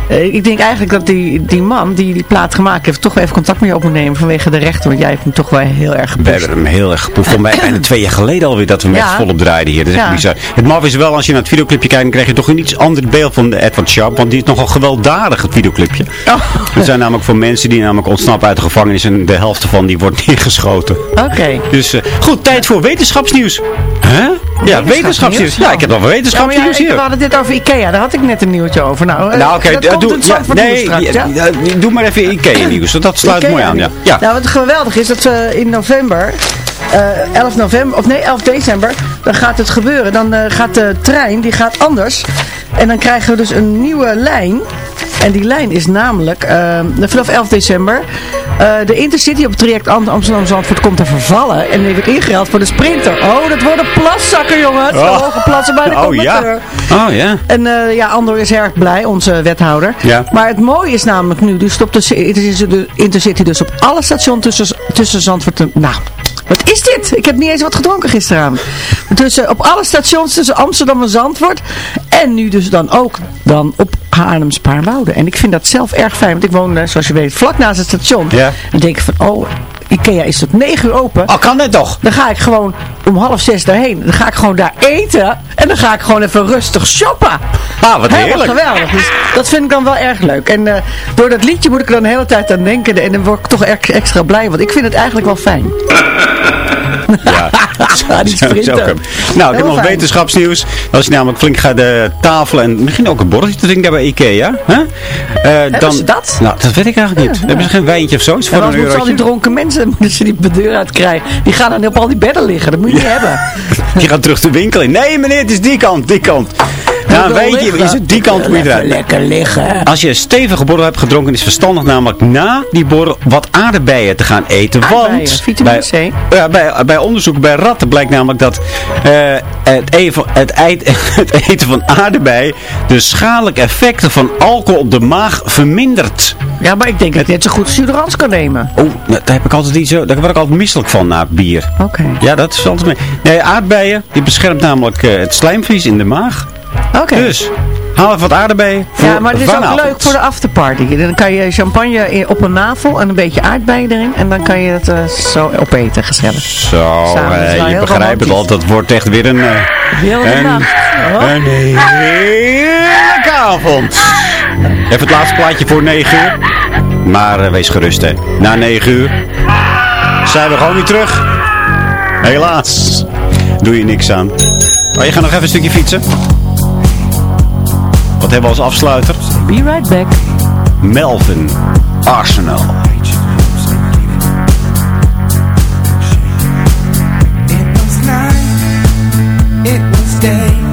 eh, ik denk eigenlijk dat die, die man die die plaat gemaakt heeft... toch wel even contact met je op moet nemen vanwege de rechten. Want jij hebt hem toch wel heel erg We gepusht. hebben hem heel erg geproefd. Voor mij bijna twee jaar geleden alweer dat we hem Ja. echt volop draaiden hier. Dat is echt Ja. bizar. Het maf is wel, als je naar het videoclipje kijkt, dan krijg je toch een iets ander beeld van Edward Sharp. Want die is nogal gewelddadig, het videoclipje. Oh. Er zijn namelijk voor mensen die namelijk ontsnappen uit de gevangenis en de helft ervan die wordt neergeschoten. Oké. Dus eh, goed, tijd voor wetenschapsnieuws. Huh? Ja, wetenschapsnieuws. Ja, ik heb nog wetenschapsnieuws hier. we hadden dit over Ikea. Daar had ik net een nieuwtje over. Nou, eh, Nou, oké, dat eh, komt doe, ja, nee, straks, ja, ja? ja, doe maar even Ikea-nieuws, want dat sluit Ikea mooi aan. Ja. Ja. Nou, wat geweldig is, dat we in november, eh 11 november, of nee, 11 december, dan gaat het gebeuren. Dan eh, gaat de trein, die gaat anders. En dan krijgen we dus een nieuwe lijn. En die lijn is namelijk, eh, vanaf 11 december, eh, de Intercity op het traject Am- Amsterdam-Zandvoort komt te vervallen. En die wordt ingeruild voor de Sprinter. Oh, dat worden plaszakken, jongens. Oh. Oh. Hoge plassen bij de Oh conducteur. ja. Oh ja. En eh, ja, Andor is erg blij, onze wethouder. Ja. Maar het mooie is namelijk nu, dus stopt de Intercity- dus op alle stations tussen, tussen Zandvoort en... Nou, wat is dit? Ik heb niet eens wat gedronken gisteravond. Dus eh, op alle stations tussen Amsterdam en Zandvoort. En nu dus dan ook dan op Haarlem Spaarwouden. En ik vind dat zelf erg fijn, want ik woon, eh, zoals je weet, vlak naast het station. Ja. Dan denk ik van, oh, Ikea is tot 9 uur open. Oh, kan het toch? Dan ga ik gewoon om half zes daarheen. Dan ga ik gewoon daar eten. En dan ga ik gewoon even rustig shoppen. Ah, wat Helemaal heerlijk. geweldig. Dus dat vind ik dan wel erg leuk. En eh, door dat liedje moet ik er dan de hele tijd aan denken. En dan word ik toch erg extra blij. Want ik vind het eigenlijk wel fijn. Ja, Ja, die sprinter. Nou, ik heb nog fijn. wetenschapsnieuws. Als je namelijk flink gaat de tafel en misschien ook een borreltje te drinken bij Ikea. Hè? Eh, dan, dat? Nou, dat weet ik eigenlijk niet. Hebben ze geen wijntje of zo? Is voor een al die dronken mensen moeten ze die de deur uitkrijgen. Die gaan dan op al die bedden liggen. Dat moet je niet hebben. Die gaat terug de winkel in. Nee meneer, het is die kant, die kant. Nou, wil wijntje liggen. is het die kant moet je eruit. Lekker liggen. Als je een stevige borrel hebt gedronken, is het verstandig namelijk na die borrel wat aardbeien te gaan eten. Want bij, C. Ja, bij, bij onderzoek bij ratten blijkt namelijk dat eh, het, even, het, eit- het eten van aardbeien de schadelijke effecten van alcohol op de maag vermindert. Ja, maar ik denk dat ik net zo goed Suderans kan nemen. Oh, nou, daar heb ik altijd niet zo, daar word ik altijd misselijk van na bier. Oké. Ja, dat is altijd mee. Nee, aardbeien, die beschermt namelijk eh, het slijmvlies in de maag. Oké. Dus, haal even wat aardappelen Ja, maar het is ook leuk voor de afterparty. Dan kan je champagne op een navel en een beetje aardbeien erin. En dan kan je het eh, zo opeten, gezellig. Zo, uh, je begrijpt het al. Dat wordt echt weer een... Uh, een, nacht. Een heerlijke avond. Even het laatste plaatje voor 9 uur. Maar wees gerust, hè. Na 9 uur zijn we gewoon niet terug. Helaas. Doe je niks aan. Maar oh, je gaat nog even een stukje fietsen. Wat hebben we als afsluiter? Be right back. Melvin Arsenal. It was night, it was day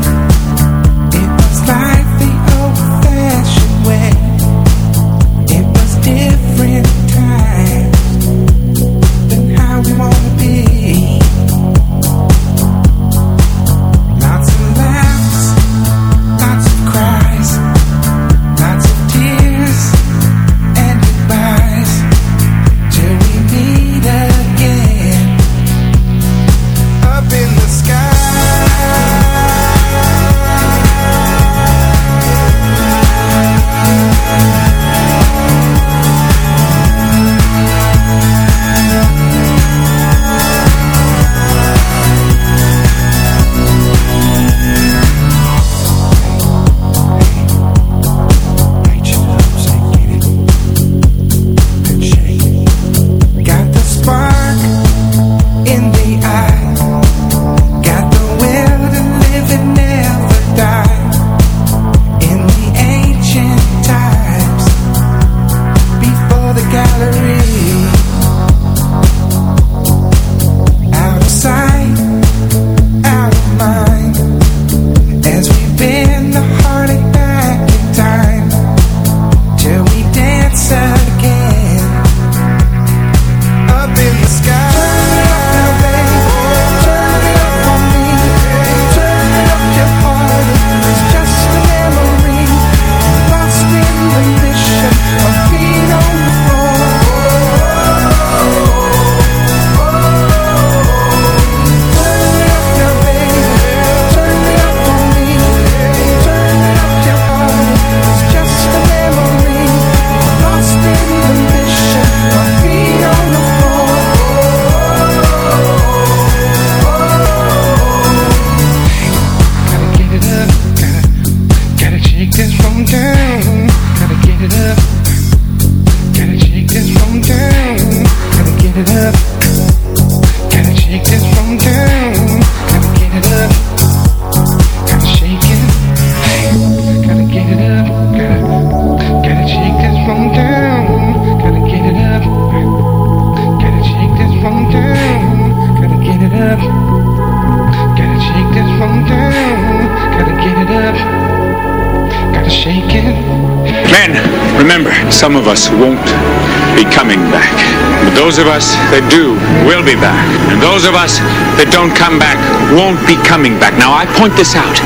that do will be back. And those of us that don't come back won't be coming back. Now, I point this out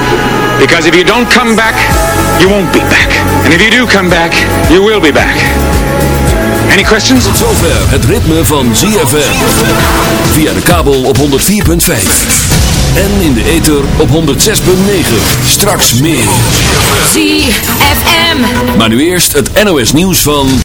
because if you don't come back, you won't be back. And if you do come back, you will be back. Any questions? Tot zover het ritme van ZFM. Via de kabel op 104.5. En in de ether op 106.9. Straks meer. ZFM. Maar nu eerst het NOS nieuws van...